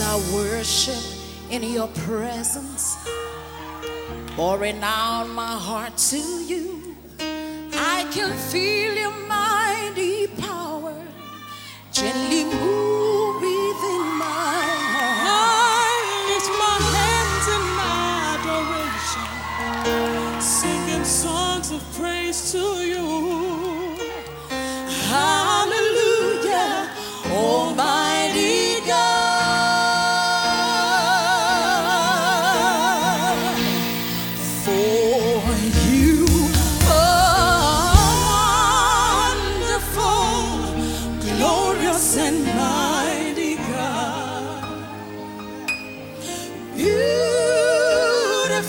I worship in your presence, pouring out my heart to you. I can feel your mighty power gently move within my heart. I lift my hands in adoration, singing songs of praise to Beautiful,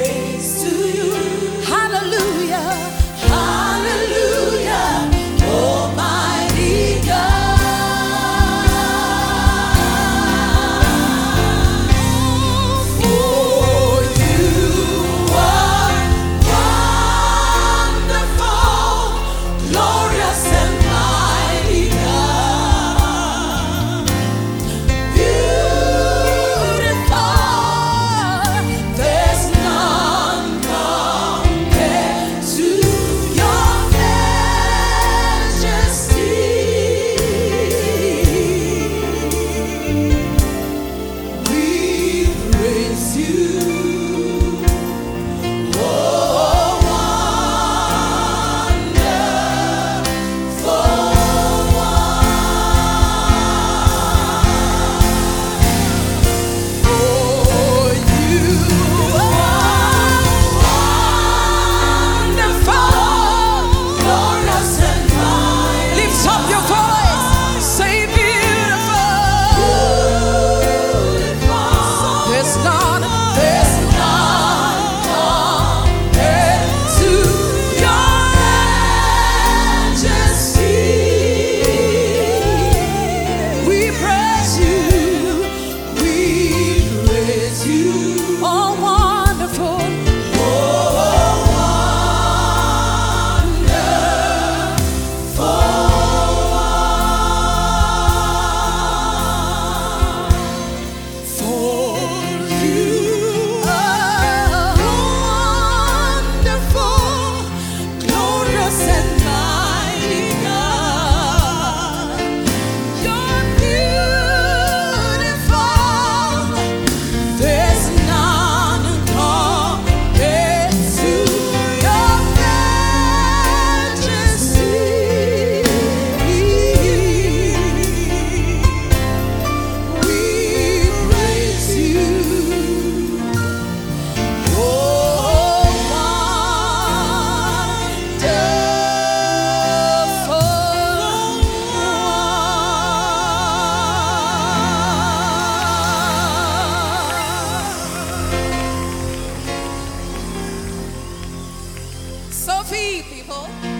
people.